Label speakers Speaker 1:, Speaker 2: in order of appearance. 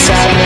Speaker 1: Cause I've